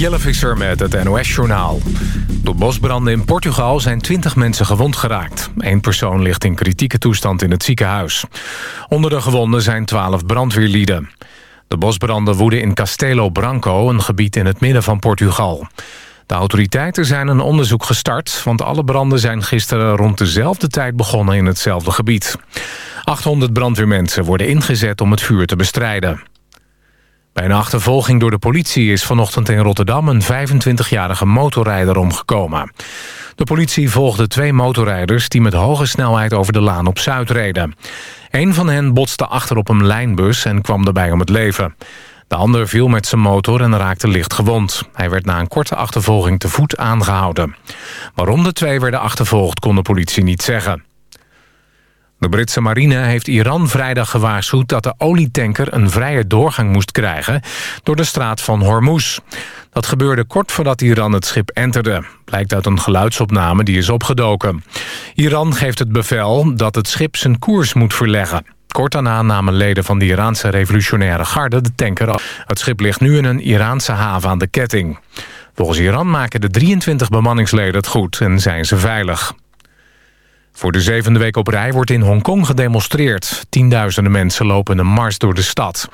Jelle Visser met het NOS-journaal. Door bosbranden in Portugal zijn 20 mensen gewond geraakt. Eén persoon ligt in kritieke toestand in het ziekenhuis. Onder de gewonden zijn 12 brandweerlieden. De bosbranden woeden in Castelo Branco, een gebied in het midden van Portugal. De autoriteiten zijn een onderzoek gestart... want alle branden zijn gisteren rond dezelfde tijd begonnen in hetzelfde gebied. 800 brandweermensen worden ingezet om het vuur te bestrijden. Bij een achtervolging door de politie is vanochtend in Rotterdam... een 25-jarige motorrijder omgekomen. De politie volgde twee motorrijders... die met hoge snelheid over de laan op Zuid reden. Een van hen botste achter op een lijnbus en kwam daarbij om het leven. De ander viel met zijn motor en raakte licht gewond. Hij werd na een korte achtervolging te voet aangehouden. Waarom de twee werden achtervolgd kon de politie niet zeggen. De Britse marine heeft Iran vrijdag gewaarschuwd dat de olietanker een vrije doorgang moest krijgen door de straat van Hormuz. Dat gebeurde kort voordat Iran het schip enterde, blijkt uit een geluidsopname die is opgedoken. Iran geeft het bevel dat het schip zijn koers moet verleggen. Kort daarna namen leden van de Iraanse revolutionaire garde de tanker af. Het schip ligt nu in een Iraanse haven aan de ketting. Volgens Iran maken de 23 bemanningsleden het goed en zijn ze veilig. Voor de zevende week op rij wordt in Hongkong gedemonstreerd. Tienduizenden mensen lopen een mars door de stad.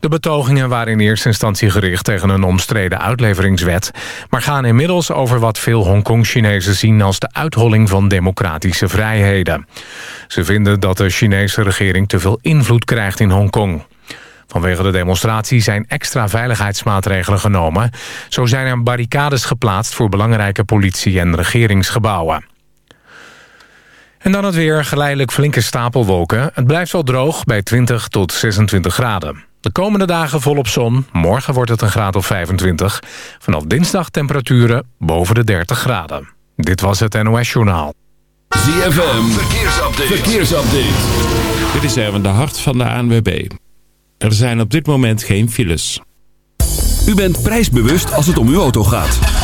De betogingen waren in eerste instantie gericht tegen een omstreden uitleveringswet... maar gaan inmiddels over wat veel Hongkong-Chinezen zien... als de uitholling van democratische vrijheden. Ze vinden dat de Chinese regering te veel invloed krijgt in Hongkong. Vanwege de demonstratie zijn extra veiligheidsmaatregelen genomen. Zo zijn er barricades geplaatst voor belangrijke politie- en regeringsgebouwen. En dan het weer, geleidelijk flinke stapelwolken. Het blijft wel droog bij 20 tot 26 graden. De komende dagen volop zon. Morgen wordt het een graad of 25. Vanaf dinsdag temperaturen boven de 30 graden. Dit was het NOS Journaal. ZFM, verkeersupdate. verkeersupdate. Dit is Erwin de Hart van de ANWB. Er zijn op dit moment geen files. U bent prijsbewust als het om uw auto gaat.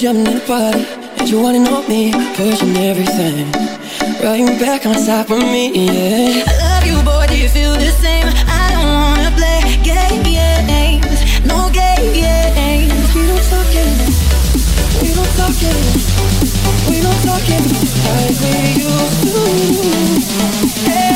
jumping in the party, and you wanting on me, pushing everything. Right back on top of me, yeah. I love you, boy, do you feel the same? I don't wanna play games, no games. We don't talk games, we don't talk games, we don't talk games like we used to. Hey.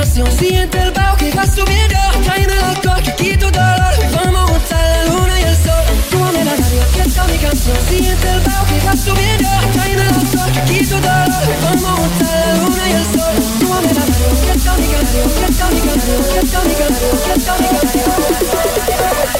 explosión Siente el bajo que va subiendo. Traen el alcohol que quita el dolor. Vamos a juntar la luna y el sol. Pone la radio, está mi canción. Siente el bajo que va subiendo. Traen el alcohol que quita el dolor. Vamos a juntar la luna y el sol. Pone la radio, está mi canción Está mi canción, está mi canción, está mi canción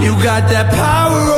You got that power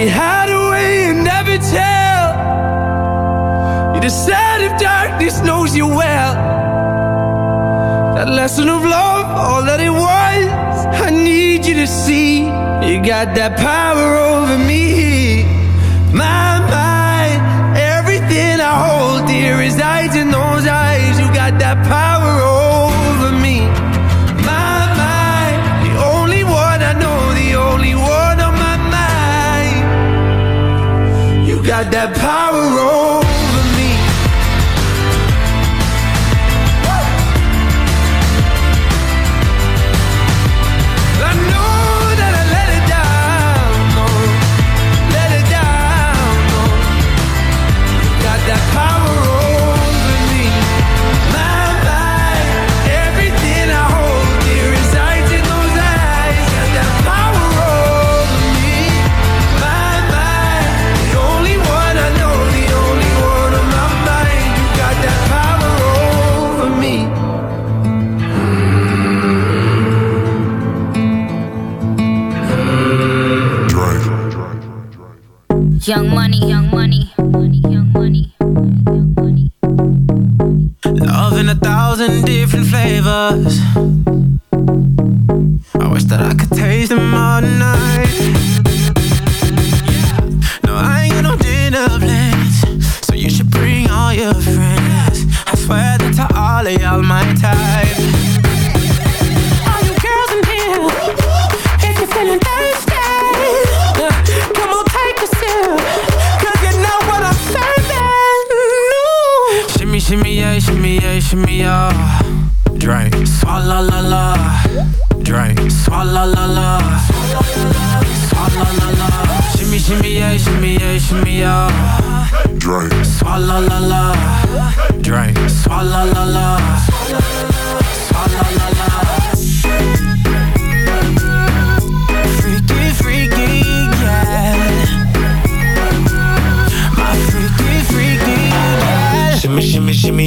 we hide away and never tell. You decide if darkness knows you well. That lesson of love, all that it was. I need you to see. You got that power over me. My mind, everything I hold dear resides in got that power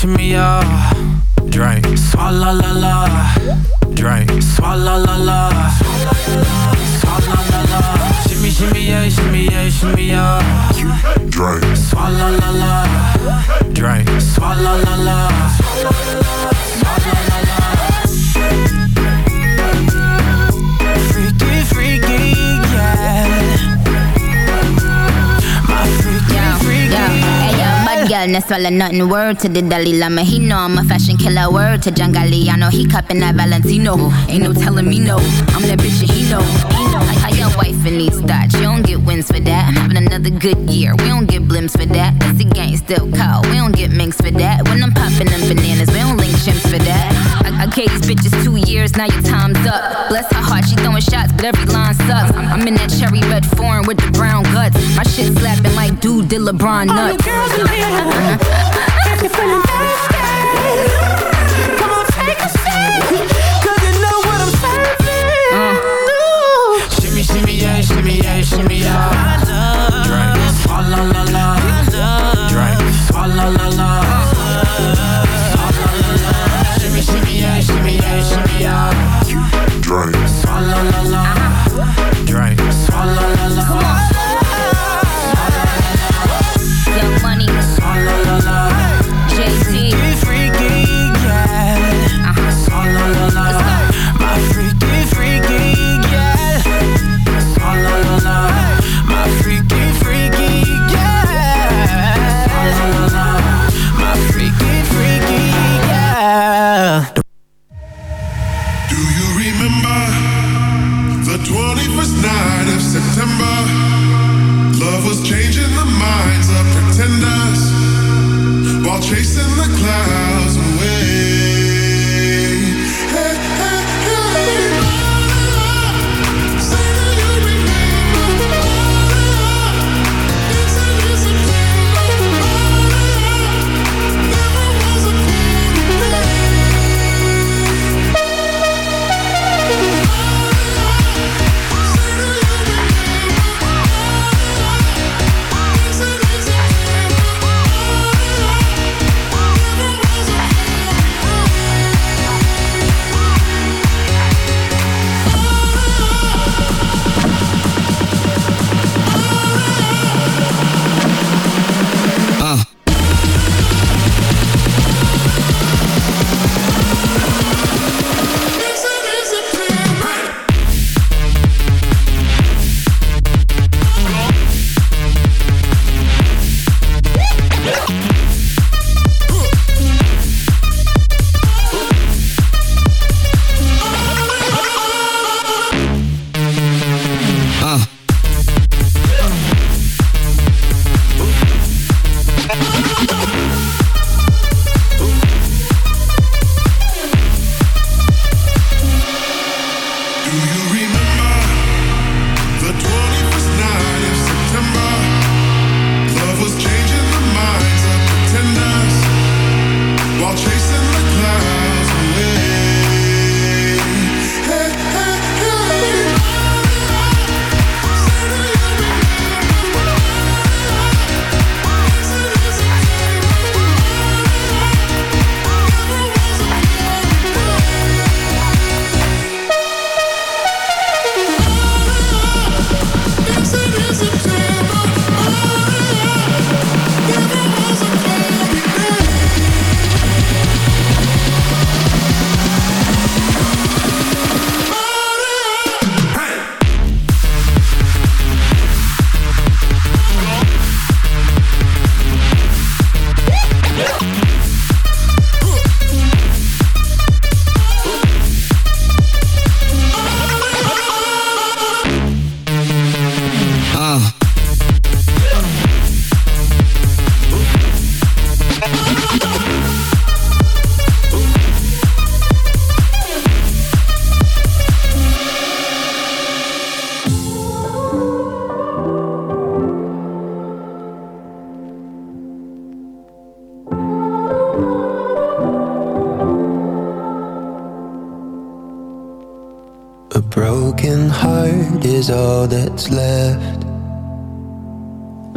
Shimmy, yeah. Drink. Swalla la la. Drink. Swalla la la. Swalla la la. Shimmy, shimmy, yeah, shimmy, yeah. Drink. Swalla la la. Drink. Swalla la la. No swallow nothing. Word to the Dalai Lama, he know I'm a fashion killer. Word to John Galliano, he cupping that Valentino. Ain't no telling me no, I'm that bitch and he know. He know. How, how your wife in these thoughts, you don't get wins for that. I'm having another good year, we don't get blimps for that. Cause the gang still call, we don't get minks for that. When I'm popping them bananas, we don't for that. I, I gave these bitches two years, now your time's up. Bless her heart, she throwing shots, but every line sucks. I'm, I'm in that cherry red foreign with the brown guts. My shit slapping like dude did LeBron All nuts. girls in here, if you're feeling thirsty, my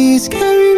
Please carry.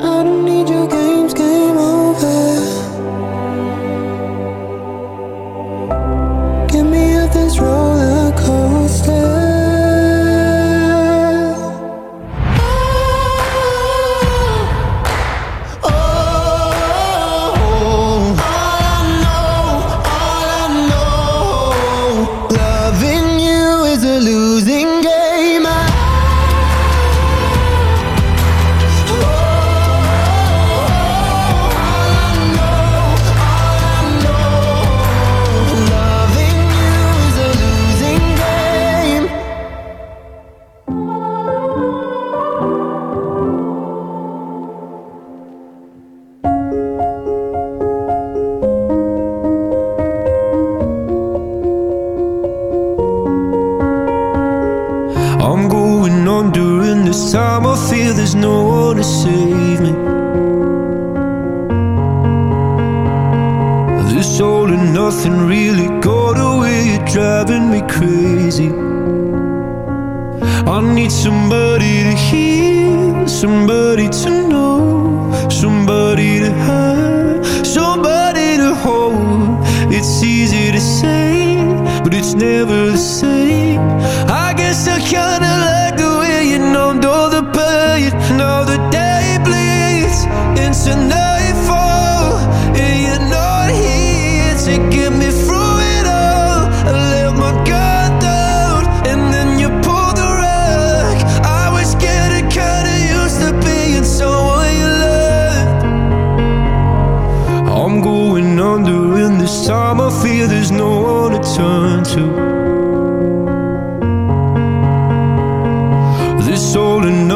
I don't need you. good.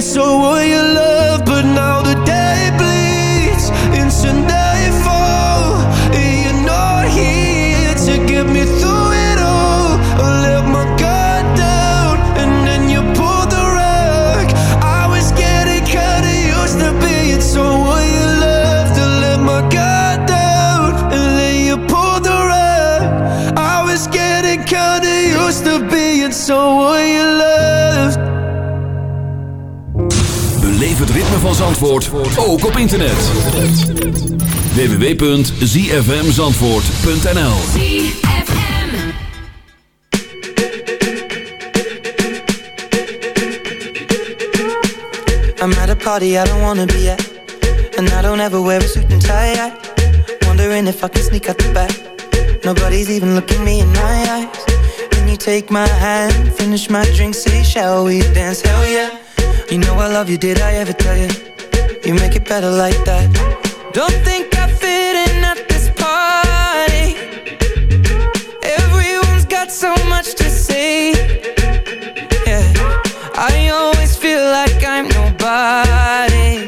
So you love, Zandvoort ook op internet. www.zfmzandvoort.nl I'm at a party I don't wanna be at And I don't ever wear a suit and tie Wondering if I can sneak out the back. Nobody's even looking me in my eyes. Can you take my hand, finish my drink, say shall we dance, hell yeah You know I love you, did I ever tell you? You make it better like that. Don't think I fit in at this party. Everyone's got so much to say. Yeah I always feel like I'm nobody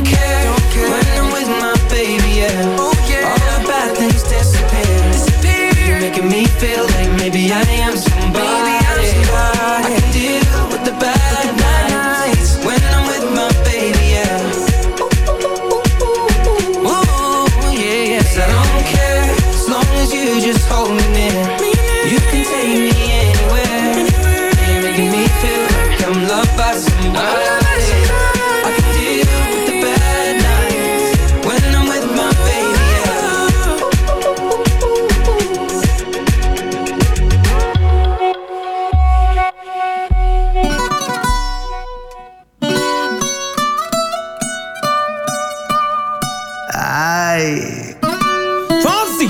Fonsi.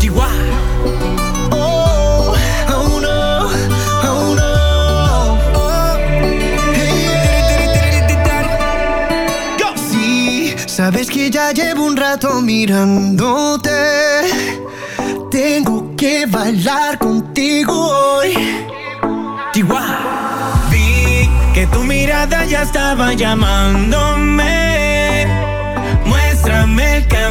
Chihuahua. Oh, oh no, oh no. Oh. Hey. Go. Sí, sabes que ya llevo un rato mirándote. Tengo que bailar contigo hoy. Chihuahua. Vi que tu mirada ya estaba llamándome.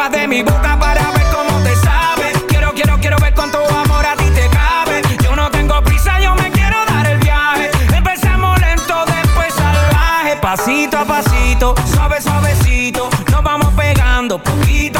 pruebas de mi boca para ver cómo te sabe. Quiero, quiero, quiero ver cuánto amor a ti te cabe. Yo no tengo prisa, yo me quiero dar el viaje. Empecemos lento, después salvaje. Pasito a pasito, suave, suavecito. Nos vamos pegando poquito.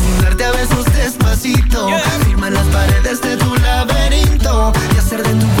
Y hacer de tu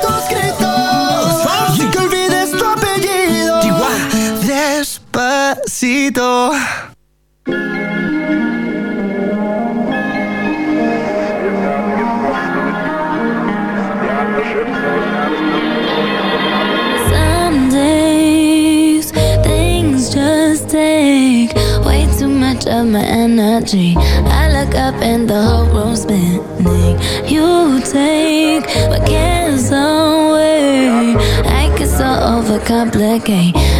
Some days things just take way too much of my energy. I look up and the whole room's spinning. You take my cares away. I get so overcomplicate.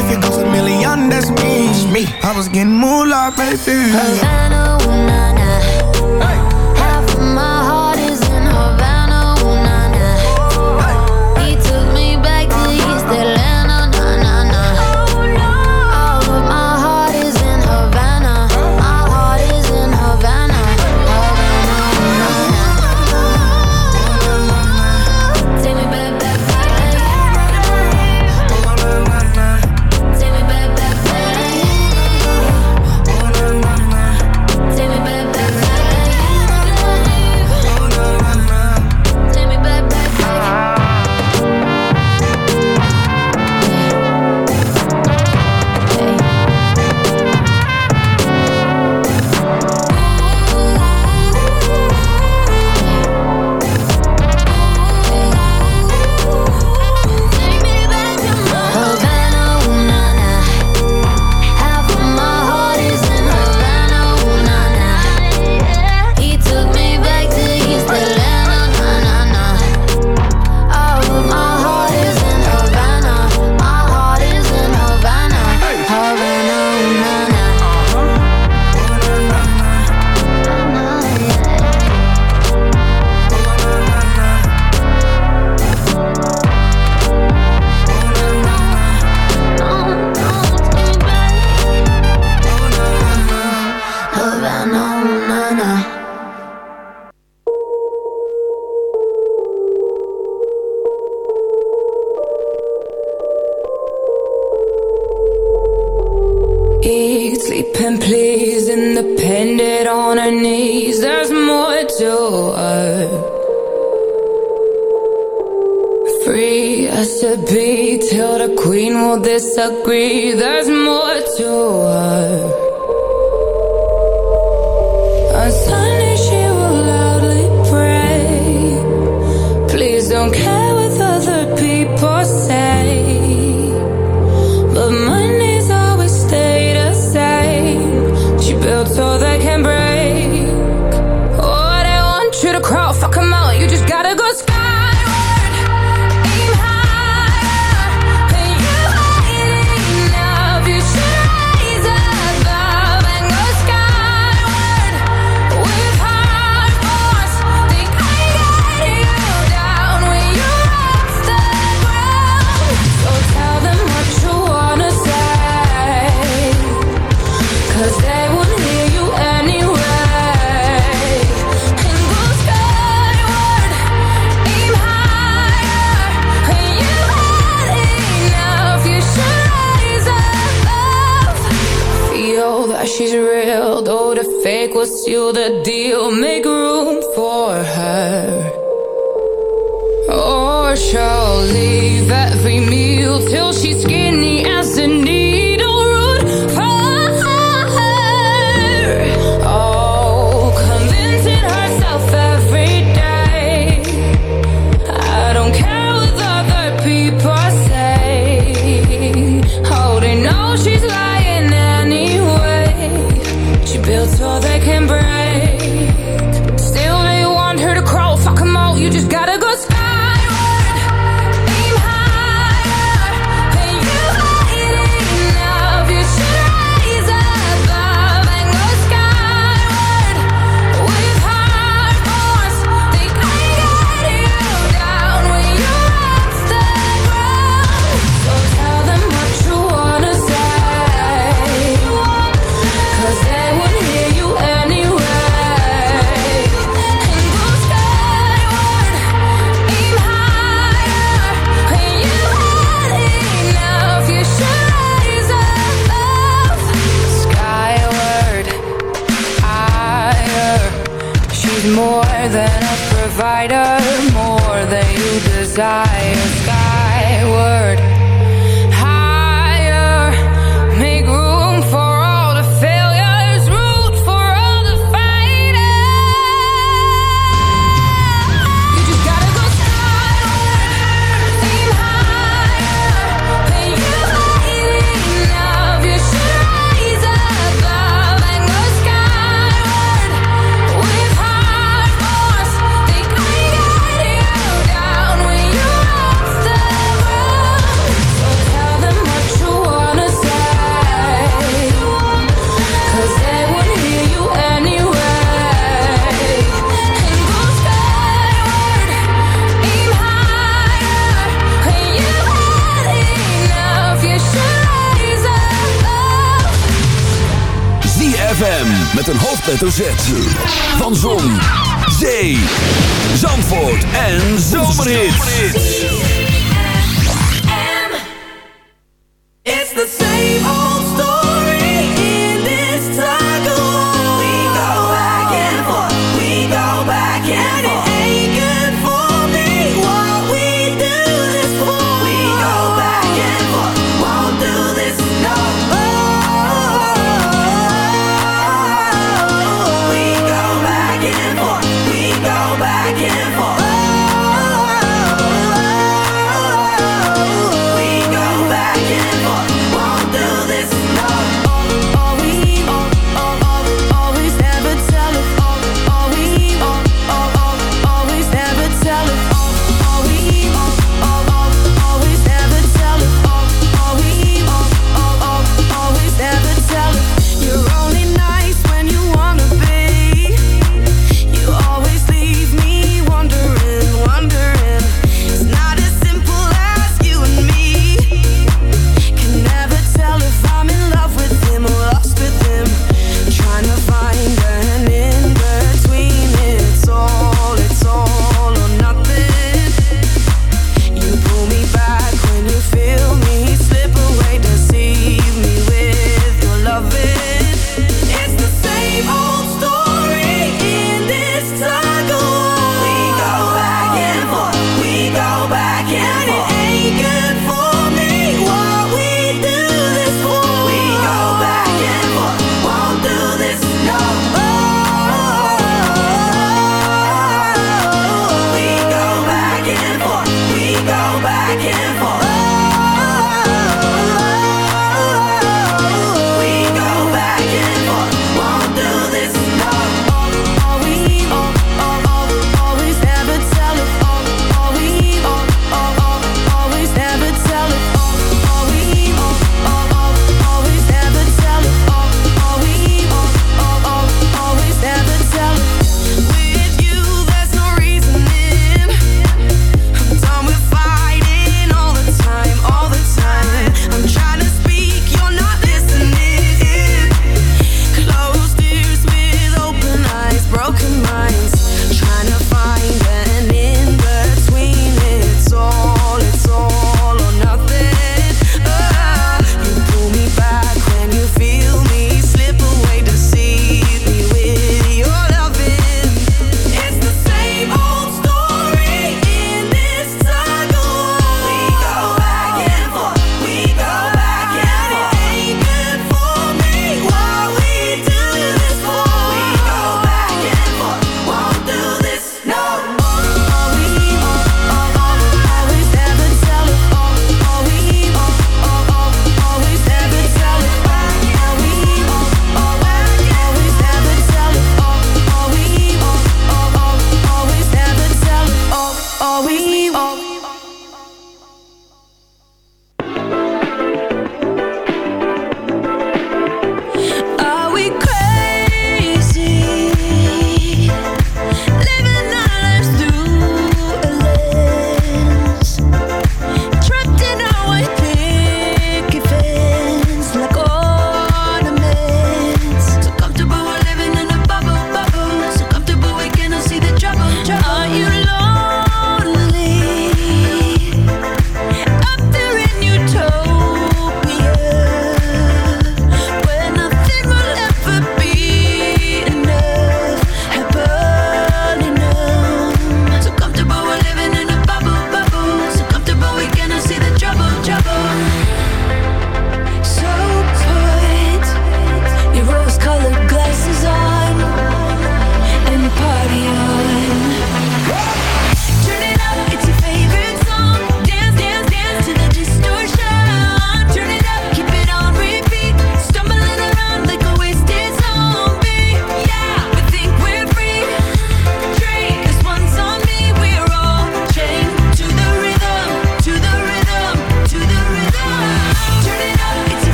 If it goes a million, that's me. me. I was getting moolah, baby. Havana, ooh, nah, nah. you are free. I should be till the queen will disagree. There's more to her. On Sunday she will loudly pray. Please don't care.